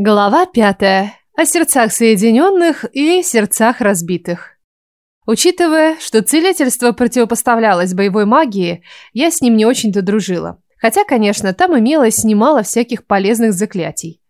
Глава 5. О сердцах соединенных и сердцах разбитых. Учитывая, что целительство противопоставлялось боевой магии, я с ним не очень-то дружила. Хотя, конечно, там имелось немало всяких полезных заклятий,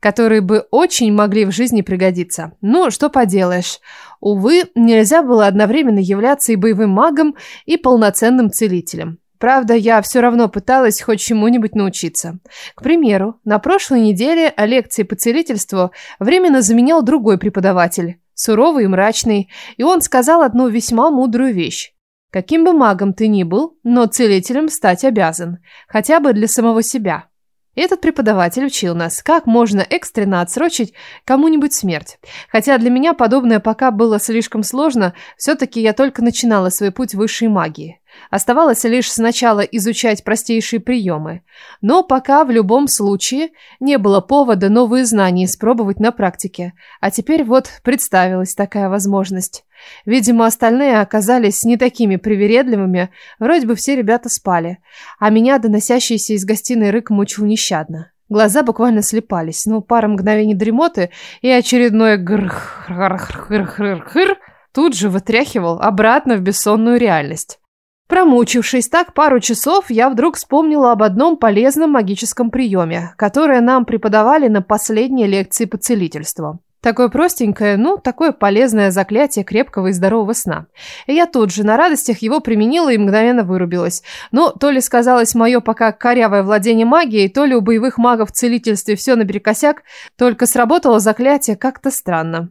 которые бы очень могли в жизни пригодиться. Но что поделаешь. Увы, нельзя было одновременно являться и боевым магом, и полноценным целителем. Правда, я все равно пыталась хоть чему-нибудь научиться. К примеру, на прошлой неделе о лекции по целительству временно заменял другой преподаватель, суровый и мрачный, и он сказал одну весьма мудрую вещь. Каким бы магом ты ни был, но целителем стать обязан, хотя бы для самого себя. Этот преподаватель учил нас, как можно экстренно отсрочить кому-нибудь смерть. Хотя для меня подобное пока было слишком сложно, все-таки я только начинала свой путь высшей магии. Оставалось лишь сначала изучать простейшие приемы, но пока в любом случае не было повода новые знания испробовать на практике, а теперь вот представилась такая возможность. Видимо, остальные оказались не такими привередливыми, вроде бы все ребята спали, а меня доносящийся из гостиной рык мучил нещадно. Глаза буквально слепались, но пара мгновений дремоты и очередное гр тут же вытряхивал обратно в бессонную реальность. Промучившись так пару часов, я вдруг вспомнила об одном полезном магическом приеме, который нам преподавали на последней лекции по целительству. Такое простенькое, ну, такое полезное заклятие крепкого и здорового сна. И я тут же на радостях его применила и мгновенно вырубилась. Но то ли сказалось мое пока корявое владение магией, то ли у боевых магов в целительстве все наперекосяк, только сработало заклятие как-то странно.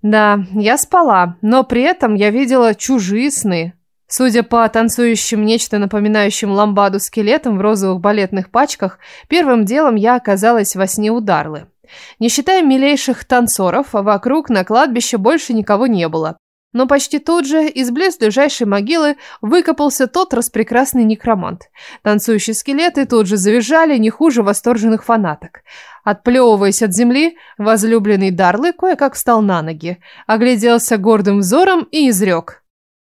Да, я спала, но при этом я видела чужие сны, Судя по танцующим нечто напоминающим ламбаду скелетам в розовых балетных пачках, первым делом я оказалась во сне у Дарлы. Не считая милейших танцоров, вокруг на кладбище больше никого не было. Но почти тут же из близлежащей могилы выкопался тот распрекрасный некромант. Танцующие скелеты тут же завизжали не хуже восторженных фанаток. Отплевываясь от земли, возлюбленный Дарлы кое-как встал на ноги, огляделся гордым взором и изрек –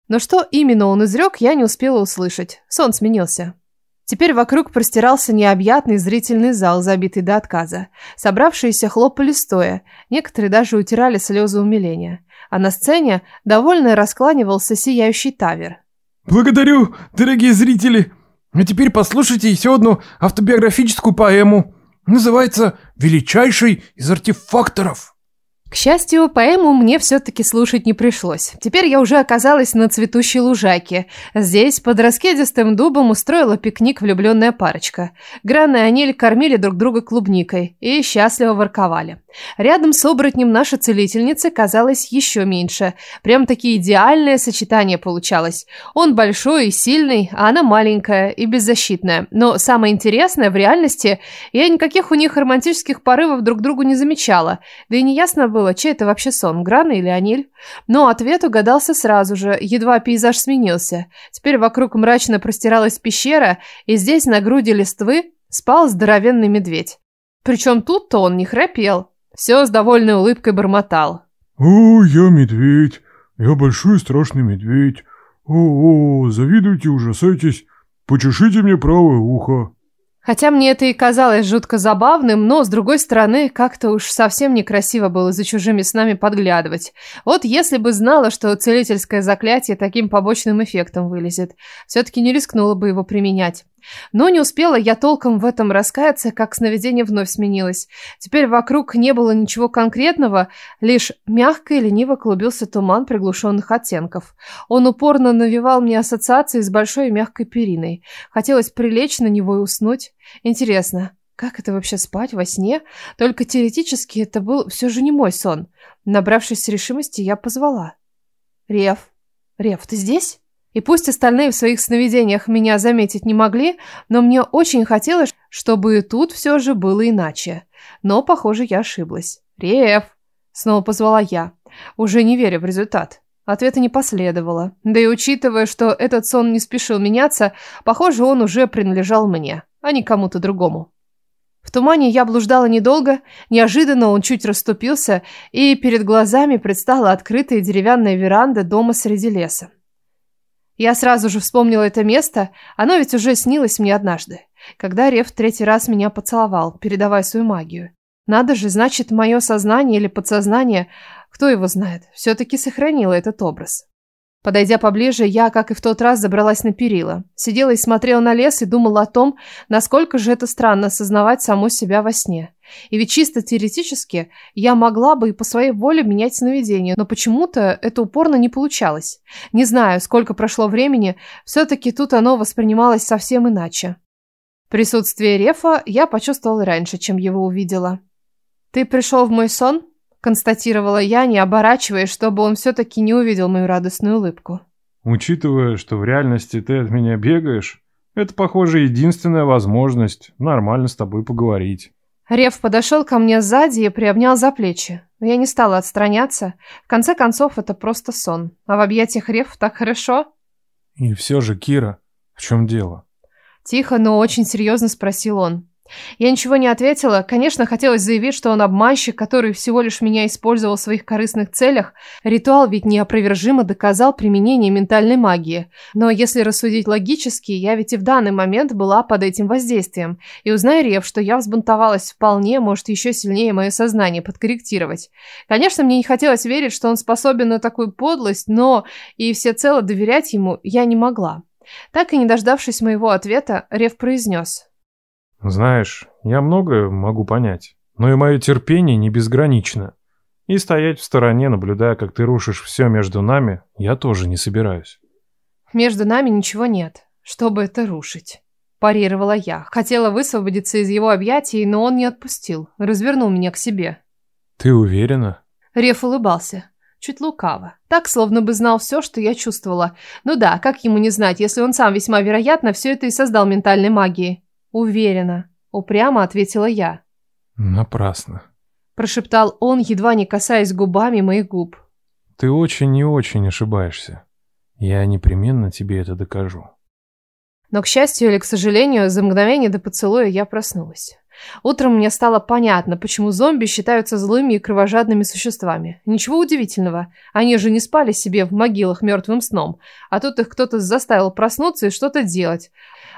но что именно он изрек, я не успела услышать. Сон сменился. Теперь вокруг простирался необъятный зрительный зал, забитый до отказа. Собравшиеся хлопали стоя, некоторые даже утирали слезы умиления. А на сцене довольно раскланивался сияющий тавер. «Благодарю, дорогие зрители! А теперь послушайте еще одну автобиографическую поэму. Называется «Величайший из артефакторов». К счастью, поэму мне все-таки слушать не пришлось. Теперь я уже оказалась на цветущей лужаке. Здесь, под раскедистым дубом, устроила пикник влюбленная парочка. Гран и Аниль кормили друг друга клубникой и счастливо ворковали. Рядом с оборотнем наша целительница казалась еще меньше. Прям-таки идеальное сочетание получалось. Он большой и сильный, а она маленькая и беззащитная. Но самое интересное, в реальности я никаких у них романтических порывов друг другу не замечала. Да и неясно было, вообще это вообще сон, Грана или Аниль?» Но ответ угадался сразу же, едва пейзаж сменился. Теперь вокруг мрачно простиралась пещера, и здесь на груди листвы спал здоровенный медведь. Причем тут-то он не храпел, все с довольной улыбкой бормотал. «О, я медведь, я большой страшный медведь. О, о, завидуйте, ужасайтесь, почешите мне правое ухо». Хотя мне это и казалось жутко забавным, но, с другой стороны, как-то уж совсем некрасиво было за чужими снами подглядывать. Вот если бы знала, что целительское заклятие таким побочным эффектом вылезет, все-таки не рискнула бы его применять. Но не успела я толком в этом раскаяться, как сновидение вновь сменилось. Теперь вокруг не было ничего конкретного, лишь мягко и лениво клубился туман приглушенных оттенков. Он упорно навевал мне ассоциации с большой мягкой периной. Хотелось прилечь на него и уснуть. Интересно, как это вообще спать во сне? Только теоретически это был все же не мой сон. Набравшись решимости, я позвала. «Рев! Рев, ты здесь?» И пусть остальные в своих сновидениях меня заметить не могли, но мне очень хотелось, чтобы тут все же было иначе. Но, похоже, я ошиблась. «Рев!» – снова позвала я, уже не веря в результат. Ответа не последовало. Да и учитывая, что этот сон не спешил меняться, похоже, он уже принадлежал мне, а не кому-то другому. В тумане я блуждала недолго, неожиданно он чуть расступился, и перед глазами предстала открытая деревянная веранда дома среди леса. Я сразу же вспомнила это место, оно ведь уже снилось мне однажды, когда Рев в третий раз меня поцеловал, передавая свою магию. Надо же, значит, мое сознание или подсознание, кто его знает, все-таки сохранило этот образ. Подойдя поближе, я, как и в тот раз, забралась на перила. Сидела и смотрела на лес и думала о том, насколько же это странно осознавать саму себя во сне. И ведь чисто теоретически я могла бы и по своей воле менять сновидение, но почему-то это упорно не получалось. Не знаю, сколько прошло времени, все-таки тут оно воспринималось совсем иначе. Присутствие Рефа я почувствовала раньше, чем его увидела. «Ты пришел в мой сон?» – констатировала я, не оборачиваясь, чтобы он все-таки не увидел мою радостную улыбку. «Учитывая, что в реальности ты от меня бегаешь, это, похоже, единственная возможность нормально с тобой поговорить». Рев подошел ко мне сзади и приобнял за плечи, я не стала отстраняться. В конце концов, это просто сон. А в объятиях Рев так хорошо. И все же, Кира, в чем дело? Тихо, но очень серьезно спросил он. Я ничего не ответила. Конечно, хотелось заявить, что он обманщик, который всего лишь меня использовал в своих корыстных целях. Ритуал ведь неопровержимо доказал применение ментальной магии. Но если рассудить логически, я ведь и в данный момент была под этим воздействием. И узнай, Рев, что я взбунтовалась вполне, может еще сильнее мое сознание подкорректировать. Конечно, мне не хотелось верить, что он способен на такую подлость, но и всецело доверять ему я не могла. Так и не дождавшись моего ответа, Рев произнес – знаешь, я многое могу понять, но и мое терпение не безгранично. И стоять в стороне, наблюдая, как ты рушишь все между нами, я тоже не собираюсь. Между нами ничего нет, чтобы это рушить. Парировала я. Хотела высвободиться из его объятий, но он не отпустил. Развернул меня к себе. Ты уверена? Реф улыбался. Чуть лукаво. Так, словно бы знал все, что я чувствовала. Ну да, как ему не знать, если он сам весьма вероятно все это и создал ментальной магией. «Уверена», — упрямо ответила я. «Напрасно», — прошептал он, едва не касаясь губами моих губ. «Ты очень и очень ошибаешься. Я непременно тебе это докажу». Но, к счастью или к сожалению, за мгновение до поцелуя я проснулась. Утром мне стало понятно, почему зомби считаются злыми и кровожадными существами. Ничего удивительного, они же не спали себе в могилах мертвым сном, а тут их кто-то заставил проснуться и что-то делать.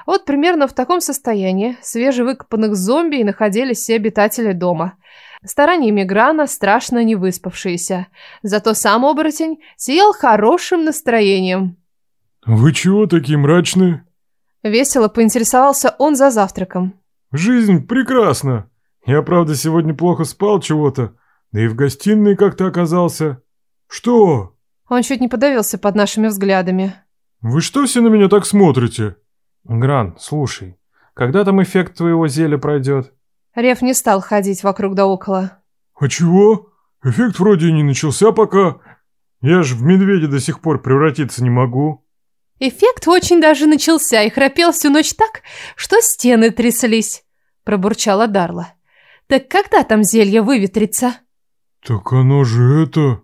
Вот примерно в таком состоянии свежевыкопанных зомби и находились все обитатели дома. Стараниями Грана страшно не выспавшиеся. Зато сам оборотень сиял хорошим настроением. «Вы чего такие мрачные?» Весело поинтересовался он за завтраком. Жизнь прекрасна. Я, правда, сегодня плохо спал чего-то, да и в гостиной как-то оказался. Что? Он чуть не подавился под нашими взглядами. Вы что все на меня так смотрите? Гран, слушай, когда там эффект твоего зелья пройдет? Рев не стал ходить вокруг да около. А чего? Эффект вроде и не начался пока. Я же в медведя до сих пор превратиться не могу. Эффект очень даже начался и храпел всю ночь так, что стены тряслись. Пробурчала Дарла. «Так когда там зелье выветрится?» «Так оно же это...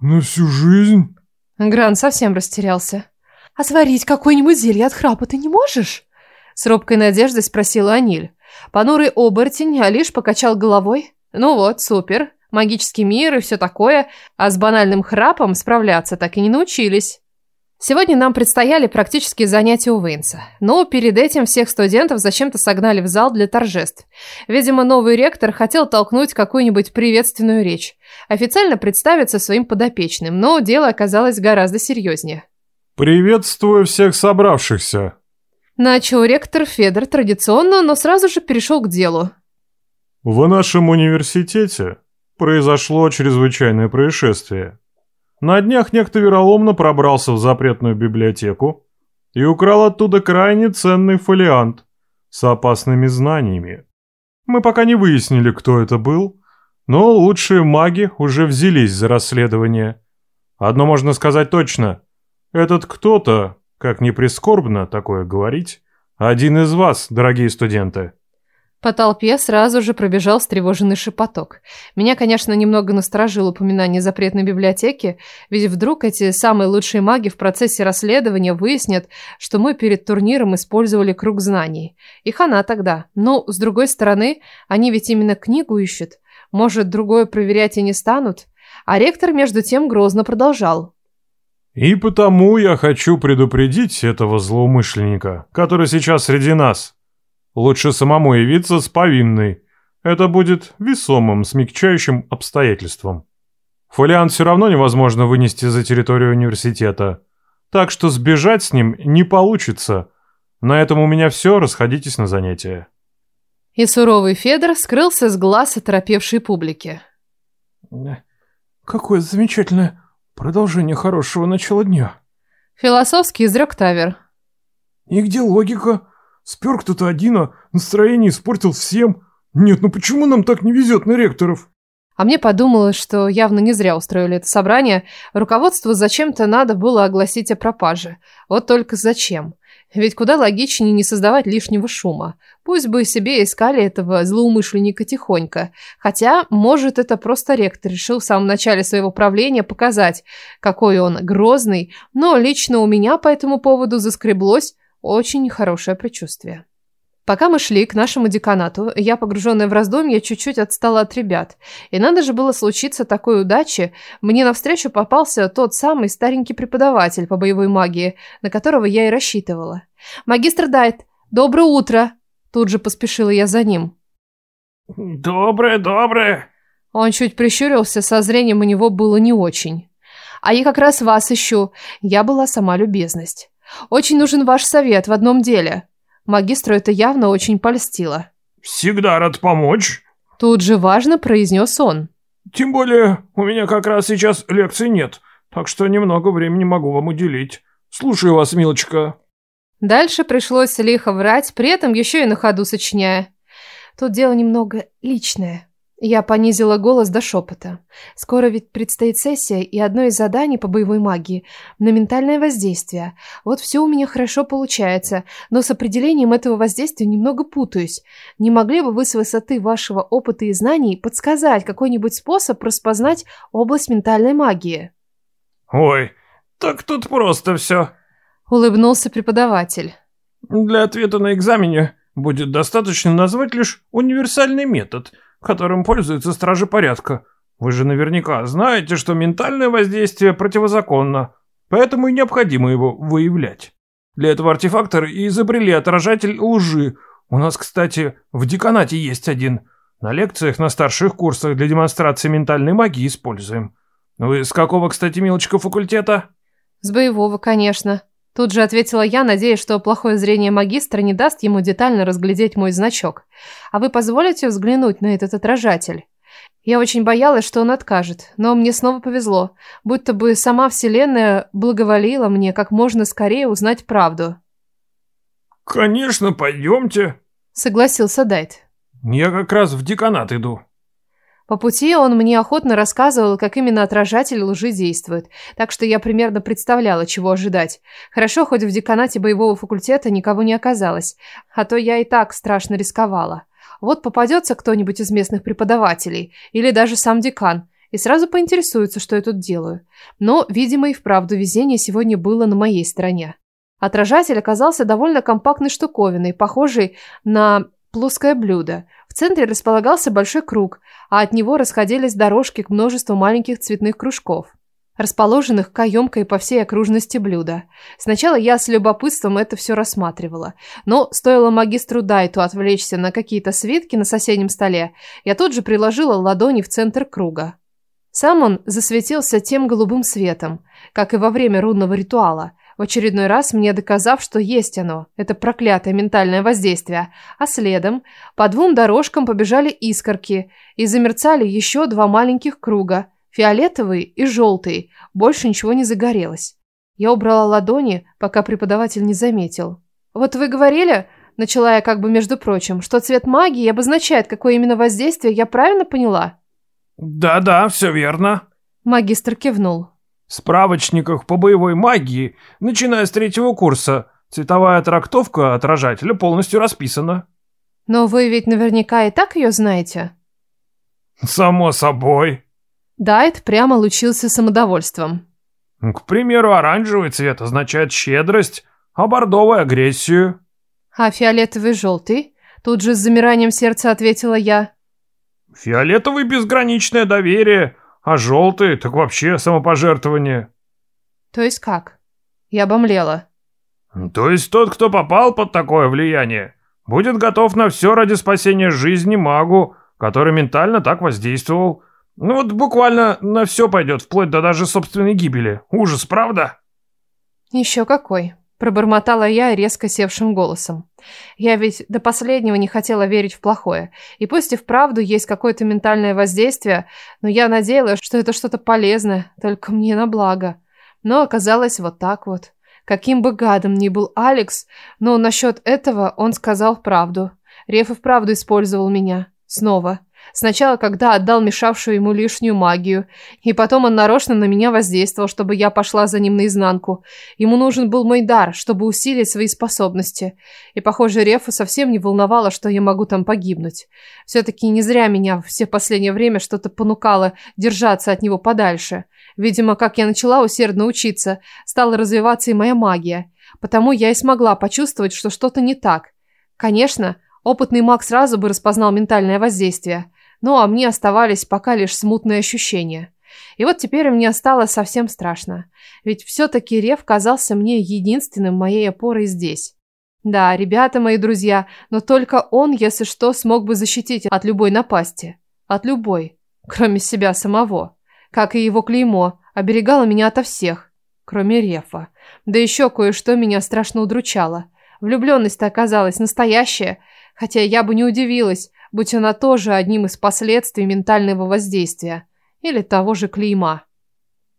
на всю жизнь...» Гран совсем растерялся. «А сварить какое-нибудь зелье от храпа ты не можешь?» С робкой надеждой спросила Аниль. Понурый оборотень, а лишь покачал головой. «Ну вот, супер. Магический мир и все такое. А с банальным храпом справляться так и не научились». Сегодня нам предстояли практические занятия у Винса. Но перед этим всех студентов зачем-то согнали в зал для торжеств. Видимо, новый ректор хотел толкнуть какую-нибудь приветственную речь. Официально представиться своим подопечным, но дело оказалось гораздо серьезнее. «Приветствую всех собравшихся!» Начал ректор Федор традиционно, но сразу же перешел к делу. «В нашем университете произошло чрезвычайное происшествие – на днях некто вероломно пробрался в запретную библиотеку и украл оттуда крайне ценный фолиант с опасными знаниями. Мы пока не выяснили, кто это был, но лучшие маги уже взялись за расследование. Одно можно сказать точно. Этот кто-то, как ни прискорбно такое говорить, один из вас, дорогие студенты. По толпе сразу же пробежал встревоженный шепоток. Меня, конечно, немного насторожило упоминание запретной библиотеки, ведь вдруг эти самые лучшие маги в процессе расследования выяснят, что мы перед турниром использовали круг знаний. И хана тогда. Но, с другой стороны, они ведь именно книгу ищут. Может, другое проверять и не станут? А ректор, между тем, грозно продолжал. «И потому я хочу предупредить этого злоумышленника, который сейчас среди нас». Лучше самому явиться с повинной. Это будет весомым, смягчающим обстоятельством. Фолиант все равно невозможно вынести за территорию университета. Так что сбежать с ним не получится. На этом у меня все, расходитесь на занятия. И суровый Федор скрылся с глаз оторопевшей публики. Э, какое замечательное продолжение хорошего начала дня. Философский изрек Тавер. И где логика? Спер кто-то один, а настроение испортил всем. Нет, ну почему нам так не везет на ректоров? А мне подумалось, что явно не зря устроили это собрание. Руководству зачем-то надо было огласить о пропаже. Вот только зачем? Ведь куда логичнее не создавать лишнего шума. Пусть бы себе искали этого злоумышленника тихонько. Хотя, может, это просто ректор решил в самом начале своего правления показать, какой он грозный. Но лично у меня по этому поводу заскреблось очень хорошее предчувствие. Пока мы шли к нашему деканату, я, погруженная в раздумья, чуть-чуть отстала от ребят. И надо же было случиться такой удачи, мне навстречу попался тот самый старенький преподаватель по боевой магии, на которого я и рассчитывала. «Магистр Дайт, доброе утро!» Тут же поспешила я за ним. «Доброе, доброе!» Он чуть прищурился, со зрением у него было не очень. «А я как раз вас ищу. Я была сама любезность. Очень нужен ваш совет в одном деле. Магистру это явно очень польстило. Всегда рад помочь. Тут же важно произнес он. Тем более, у меня как раз сейчас лекций нет, так что немного времени могу вам уделить. Слушаю вас, милочка. Дальше пришлось лихо врать, при этом еще и на ходу сочиняя. Тут дело немного личное. Я понизила голос до шепота. Скоро ведь предстоит сессия и одно из заданий по боевой магии – на ментальное воздействие. Вот все у меня хорошо получается, но с определением этого воздействия немного путаюсь. Не могли бы вы с высоты вашего опыта и знаний подсказать какой-нибудь способ распознать область ментальной магии? «Ой, так тут просто все», – улыбнулся преподаватель. «Для ответа на экзамене будет достаточно назвать лишь универсальный метод – которым пользуются стражи порядка. Вы же наверняка знаете, что ментальное воздействие противозаконно, поэтому и необходимо его выявлять. Для этого артефакторы и изобрели отражатель лжи. У нас, кстати, в деканате есть один. На лекциях на старших курсах для демонстрации ментальной магии используем. Вы с какого, кстати, милочка факультета? С боевого, конечно. Тут же ответила я, надеясь, что плохое зрение магистра не даст ему детально разглядеть мой значок. «А вы позволите взглянуть на этот отражатель?» Я очень боялась, что он откажет, но мне снова повезло, будто бы сама Вселенная благоволила мне как можно скорее узнать правду. «Конечно, пойдемте», — согласился Дайт. «Я как раз в деканат иду». По пути он мне охотно рассказывал, как именно отражатель лжи действует, так что я примерно представляла, чего ожидать. Хорошо, хоть в деканате боевого факультета никого не оказалось, а то я и так страшно рисковала. Вот попадется кто-нибудь из местных преподавателей, или даже сам декан, и сразу поинтересуется, что я тут делаю. Но, видимо, и вправду везение сегодня было на моей стороне. Отражатель оказался довольно компактной штуковиной, похожей на плоское блюдо – центре располагался большой круг, а от него расходились дорожки к множеству маленьких цветных кружков, расположенных каемкой по всей окружности блюда. Сначала я с любопытством это все рассматривала, но стоило магистру Дайту отвлечься на какие-то свитки на соседнем столе, я тут же приложила ладони в центр круга. Сам он засветился тем голубым светом, как и во время рунного ритуала – в очередной раз мне доказав, что есть оно, это проклятое ментальное воздействие, а следом по двум дорожкам побежали искорки и замерцали еще два маленьких круга, фиолетовый и желтый, больше ничего не загорелось. Я убрала ладони, пока преподаватель не заметил. «Вот вы говорили, — начала я как бы между прочим, — что цвет магии обозначает, какое именно воздействие, я правильно поняла?» «Да-да, все верно», — магистр кивнул справочниках по боевой магии, начиная с третьего курса. Цветовая трактовка отражателя полностью расписана. Но вы ведь наверняка и так ее знаете. Само собой. Дайт прямо лучился самодовольством. К примеру, оранжевый цвет означает щедрость, а бордовый — агрессию. А фиолетовый — желтый? Тут же с замиранием сердца ответила я. Фиолетовый — безграничное доверие — а желтый, так вообще самопожертвование. То есть как? Я обомлела. Ну, то есть тот, кто попал под такое влияние, будет готов на все ради спасения жизни магу, который ментально так воздействовал. Ну вот буквально на все пойдет, вплоть до даже собственной гибели. Ужас, правда? Еще какой. Пробормотала я резко севшим голосом. Я ведь до последнего не хотела верить в плохое. И пусть и вправду есть какое-то ментальное воздействие, но я надеялась, что это что-то полезное, только мне на благо. Но оказалось вот так вот. Каким бы гадом ни был Алекс, но насчет этого он сказал правду. Реф и вправду использовал меня. Снова. Сначала, когда отдал мешавшую ему лишнюю магию, и потом он нарочно на меня воздействовал, чтобы я пошла за ним наизнанку. Ему нужен был мой дар, чтобы усилить свои способности. И, похоже, Рефу совсем не волновало, что я могу там погибнуть. Все-таки не зря меня все последнее время что-то понукало держаться от него подальше. Видимо, как я начала усердно учиться, стала развиваться и моя магия. Потому я и смогла почувствовать, что что-то не так. Конечно, опытный маг сразу бы распознал ментальное воздействие. Ну а мне оставались пока лишь смутные ощущения. И вот теперь мне стало совсем страшно. Ведь все-таки Рев казался мне единственным моей опорой здесь. Да, ребята мои друзья, но только он, если что, смог бы защитить от любой напасти. От любой, кроме себя самого. Как и его клеймо, оберегало меня ото всех, кроме Рефа. Да еще кое-что меня страшно удручало. Влюбленность-то оказалась настоящая, хотя я бы не удивилась, будь она тоже одним из последствий ментального воздействия или того же клейма.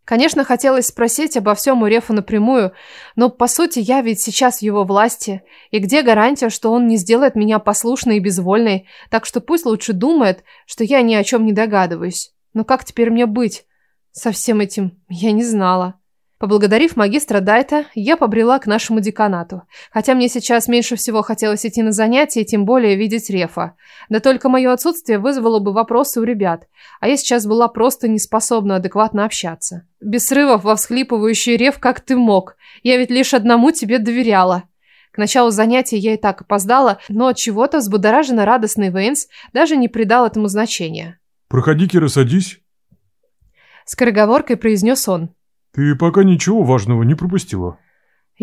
Конечно, хотелось спросить обо всем у Рефа напрямую, но, по сути, я ведь сейчас в его власти, и где гарантия, что он не сделает меня послушной и безвольной, так что пусть лучше думает, что я ни о чем не догадываюсь. Но как теперь мне быть? Со всем этим я не знала. Поблагодарив магистра Дайта, я побрела к нашему деканату. Хотя мне сейчас меньше всего хотелось идти на занятия, тем более видеть Рефа. Да только мое отсутствие вызвало бы вопросы у ребят, а я сейчас была просто не способна адекватно общаться. Без срывов во всхлипывающий Реф как ты мог. Я ведь лишь одному тебе доверяла. К началу занятия я и так опоздала, но от чего-то взбудораженно радостный Вейнс даже не придал этому значения. «Проходи, Кира, садись», — скороговоркой произнес он. Ты пока ничего важного не пропустила.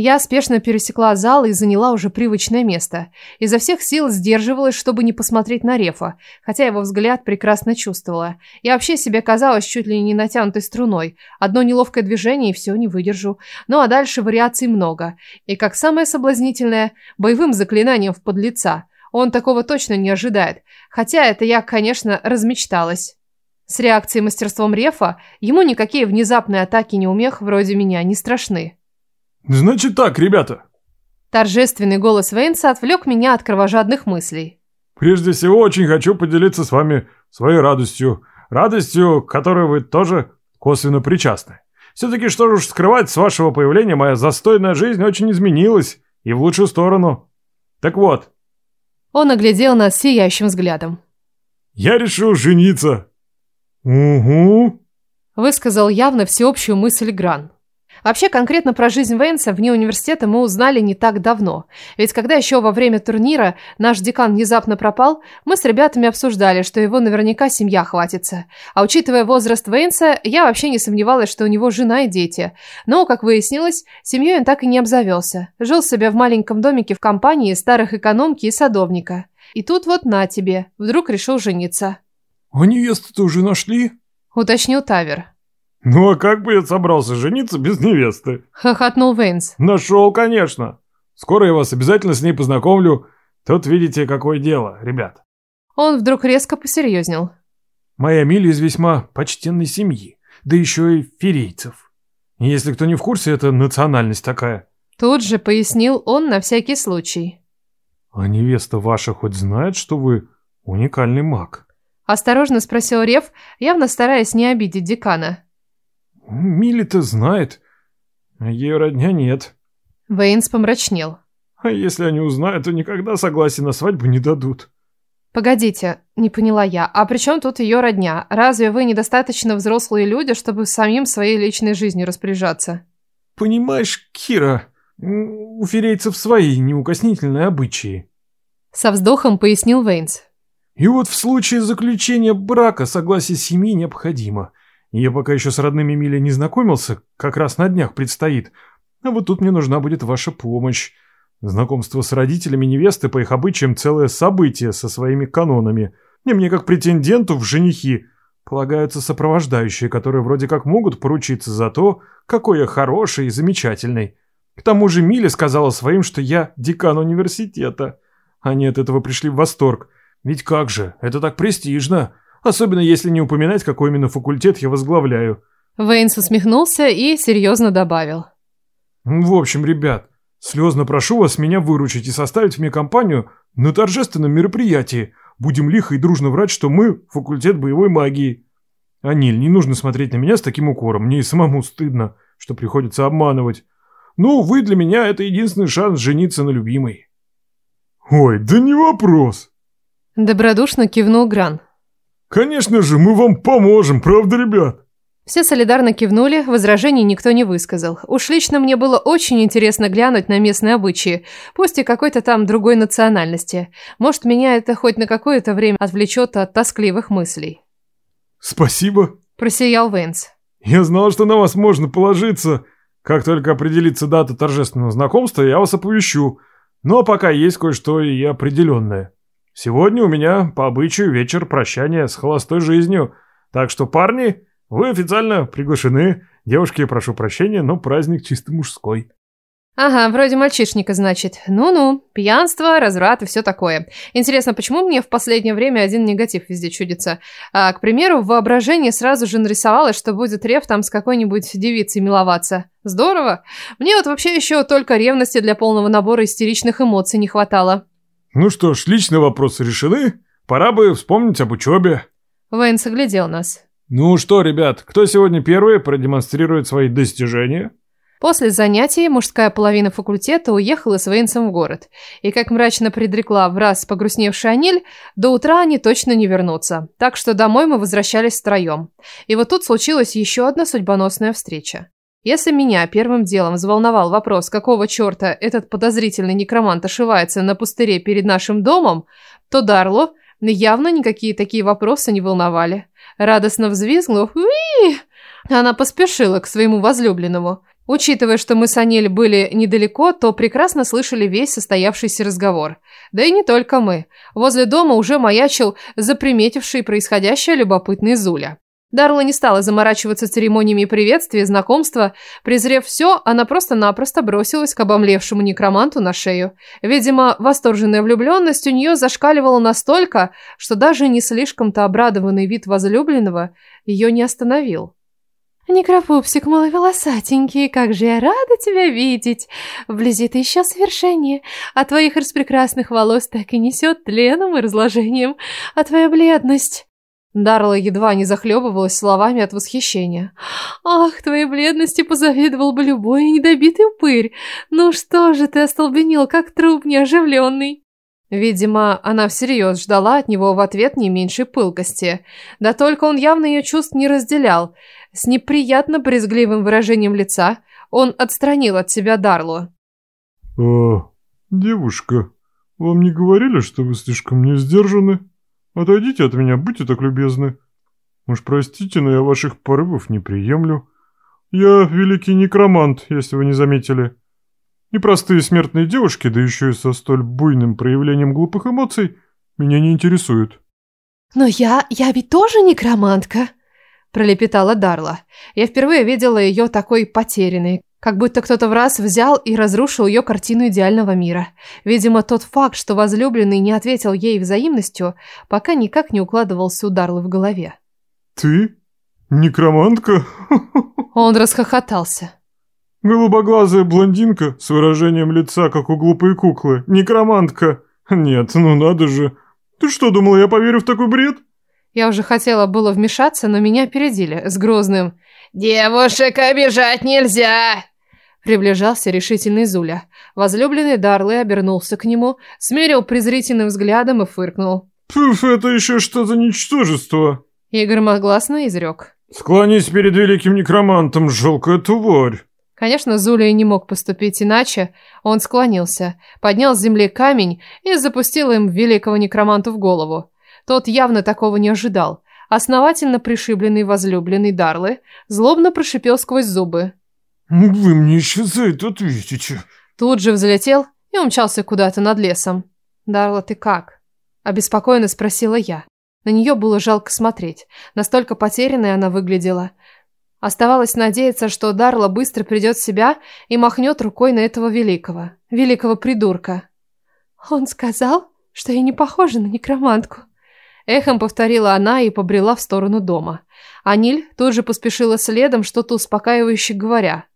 Я спешно пересекла зал и заняла уже привычное место. Изо всех сил сдерживалась, чтобы не посмотреть на Рефа, хотя его взгляд прекрасно чувствовала. Я вообще себе казалась чуть ли не натянутой струной. Одно неловкое движение и все, не выдержу. Ну а дальше вариаций много. И как самое соблазнительное, боевым заклинанием в подлеца. Он такого точно не ожидает. Хотя это я, конечно, размечталась. С реакцией мастерством Рефа ему никакие внезапные атаки неумех вроде меня не страшны. «Значит так, ребята!» Торжественный голос Вейнса отвлек меня от кровожадных мыслей. «Прежде всего, очень хочу поделиться с вами своей радостью. Радостью, которой вы тоже косвенно причастны. Все-таки, что уж скрывать, с вашего появления моя застойная жизнь очень изменилась, и в лучшую сторону. Так вот...» Он оглядел нас сияющим взглядом. «Я решил жениться!» Угу. Высказал явно всеобщую мысль Гран. Вообще, конкретно про жизнь Вейнса вне университета мы узнали не так давно. Ведь когда еще во время турнира наш декан внезапно пропал, мы с ребятами обсуждали, что его наверняка семья хватится. А учитывая возраст Вейнса, я вообще не сомневалась, что у него жена и дети. Но, как выяснилось, семьей он так и не обзавелся. Жил себе в маленьком домике в компании старых экономки и садовника. И тут вот на тебе, вдруг решил жениться. У невесты-то уже нашли?» — уточнил Тавер. «Ну а как бы я собрался жениться без невесты?» — хохотнул Вейнс. «Нашел, конечно. Скоро я вас обязательно с ней познакомлю. Тут видите, какое дело, ребят». Он вдруг резко посерьезнел. «Моя Миля из весьма почтенной семьи, да еще и ферейцев. Если кто не в курсе, это национальность такая». Тут же пояснил он на всякий случай. «А невеста ваша хоть знает, что вы уникальный маг?» Осторожно спросил Рев, явно стараясь не обидеть декана. «Милли-то знает. Ее родня нет». Вейнс помрачнел. «А если они узнают, то никогда согласие на свадьбу не дадут». «Погодите, не поняла я. А при чем тут ее родня? Разве вы недостаточно взрослые люди, чтобы самим своей личной жизнью распоряжаться?» «Понимаешь, Кира, у ферейцев свои неукоснительные обычаи». Со вздохом пояснил Вейнс. И вот в случае заключения брака согласие семьи необходимо. Я пока еще с родными Мили не знакомился, как раз на днях предстоит. А вот тут мне нужна будет ваша помощь. Знакомство с родителями невесты по их обычаям целое событие со своими канонами. И мне как претенденту в женихи полагаются сопровождающие, которые вроде как могут поручиться за то, какой я хороший и замечательный. К тому же Миля сказала своим, что я декан университета. Они от этого пришли в восторг. Ведь как же, это так престижно. Особенно если не упоминать, какой именно факультет я возглавляю. Вейнс усмехнулся и серьезно добавил. Ну, в общем, ребят, слезно прошу вас меня выручить и составить мне компанию на торжественном мероприятии. Будем лихо и дружно врать, что мы факультет боевой магии. Аниль, не нужно смотреть на меня с таким укором. Мне и самому стыдно, что приходится обманывать. Ну, вы для меня это единственный шанс жениться на любимой. Ой, да не вопрос, Добродушно кивнул Гран. «Конечно же, мы вам поможем, правда, ребят?» Все солидарно кивнули, возражений никто не высказал. Уж лично мне было очень интересно глянуть на местные обычаи, пусть и какой-то там другой национальности. Может, меня это хоть на какое-то время отвлечет от тоскливых мыслей. «Спасибо», – просиял Вэнс. «Я знал, что на вас можно положиться. Как только определится дата торжественного знакомства, я вас оповещу. Но пока есть кое-что и определенное». Сегодня у меня по обычаю вечер прощания с холостой жизнью, так что, парни, вы официально приглашены. Девушки, прошу прощения, но праздник чисто мужской». Ага, вроде мальчишника, значит. Ну-ну, пьянство, разврат и все такое. Интересно, почему мне в последнее время один негатив везде чудится? А, к примеру, воображение сразу же нарисовалось, что будет рев там с какой-нибудь девицей миловаться. Здорово. Мне вот вообще еще только ревности для полного набора истеричных эмоций не хватало. Ну что ж, лично вопросы решены. Пора бы вспомнить об учебе. Вейн соглядел нас. Ну что, ребят, кто сегодня первый продемонстрирует свои достижения? После занятий мужская половина факультета уехала с Вейнсом в город, и, как мрачно предрекла в раз погрустневшая Аниль, до утра они точно не вернутся, так что домой мы возвращались втроем. И вот тут случилась еще одна судьбоносная встреча. Если меня первым делом взволновал вопрос, какого черта этот подозрительный некромант ошивается на пустыре перед нашим домом, то Дарло явно никакие такие вопросы не волновали. Радостно взвизгнув, она поспешила к своему возлюбленному. Учитывая, что мы с Анель были недалеко, то прекрасно слышали весь состоявшийся разговор. Да и не только мы. Возле дома уже маячил заприметивший происходящее любопытный Зуля. Дарла не стала заморачиваться церемониями приветствия знакомства. Презрев все, она просто-напросто бросилась к обомлевшему некроманту на шею. Видимо, восторженная влюбленность у нее зашкаливала настолько, что даже не слишком-то обрадованный вид возлюбленного ее не остановил. «Некропупсик, малый волосатенький, как же я рада тебя видеть! Вблизи ты еще свершение, а твоих распрекрасных волос так и несет тленом и разложением, а твоя бледность...» Дарла едва не захлебывалась словами от восхищения. «Ах, твоей бледности позавидовал бы любой недобитый упырь! Ну что же ты остолбенел, как труп неоживленный!» Видимо, она всерьез ждала от него в ответ не меньшей пылкости. Да только он явно ее чувств не разделял. С неприятно брезгливым выражением лица он отстранил от себя Дарлу. «А, девушка, вам не говорили, что вы слишком не сдержаны?» Отойдите от меня, будьте так любезны. Уж простите, но я ваших порывов не приемлю. Я великий некромант, если вы не заметили. Непростые смертные девушки, да еще и со столь буйным проявлением глупых эмоций, меня не интересуют. Но я... я ведь тоже некромантка. Пролепетала Дарла. Я впервые видела ее такой потерянной, как будто кто-то в раз взял и разрушил ее картину идеального мира. Видимо, тот факт, что возлюбленный не ответил ей взаимностью, пока никак не укладывался у Дарлы в голове. «Ты? Некромантка?» Он расхохотался. «Голубоглазая блондинка с выражением лица, как у глупой куклы. Некромантка. Нет, ну надо же. Ты что, думала, я поверю в такой бред?» Я уже хотела было вмешаться, но меня опередили с грозным «Девушек обижать нельзя!» Приближался решительный Зуля. Возлюбленный Дарлы обернулся к нему, смерил презрительным взглядом и фыркнул. «Пф, это еще что за ничтожество!» Игорь громогласно изрек. «Склонись перед великим некромантом, жалкая тварь!» Конечно, Зуля и не мог поступить иначе. Он склонился, поднял с земли камень и запустил им великого некроманту в голову. Тот явно такого не ожидал. Основательно пришибленный возлюбленный Дарлы злобно прошипел сквозь зубы. Ну, «Вы мне еще за это ответите!» Тут же взлетел и умчался куда-то над лесом. «Дарла, ты как?» – обеспокоенно спросила я. На нее было жалко смотреть. Настолько потерянной она выглядела. Оставалось надеяться, что Дарла быстро придет в себя и махнет рукой на этого великого, великого придурка. «Он сказал, что я не похожа на некромантку», Эхом повторила она и побрела в сторону дома. Аниль тут же поспешила следом, что-то успокаивающе говоря.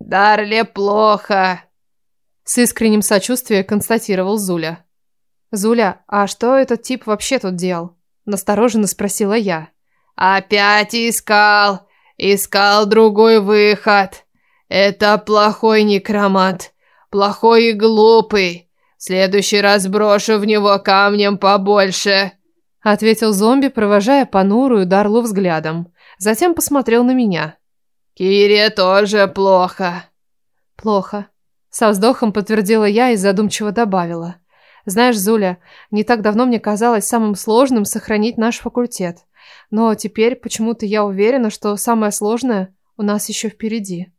«Дарле плохо!» С искренним сочувствием констатировал Зуля. «Зуля, а что этот тип вообще тут делал?» Настороженно спросила я. «Опять искал! Искал другой выход! Это плохой некромант, плохой и глупый! В следующий раз брошу в него камнем побольше!» Ответил зомби, провожая понурую Дарлу взглядом. Затем посмотрел на меня. «Кире тоже плохо». «Плохо». Со вздохом подтвердила я и задумчиво добавила. «Знаешь, Зуля, не так давно мне казалось самым сложным сохранить наш факультет. Но теперь почему-то я уверена, что самое сложное у нас еще впереди».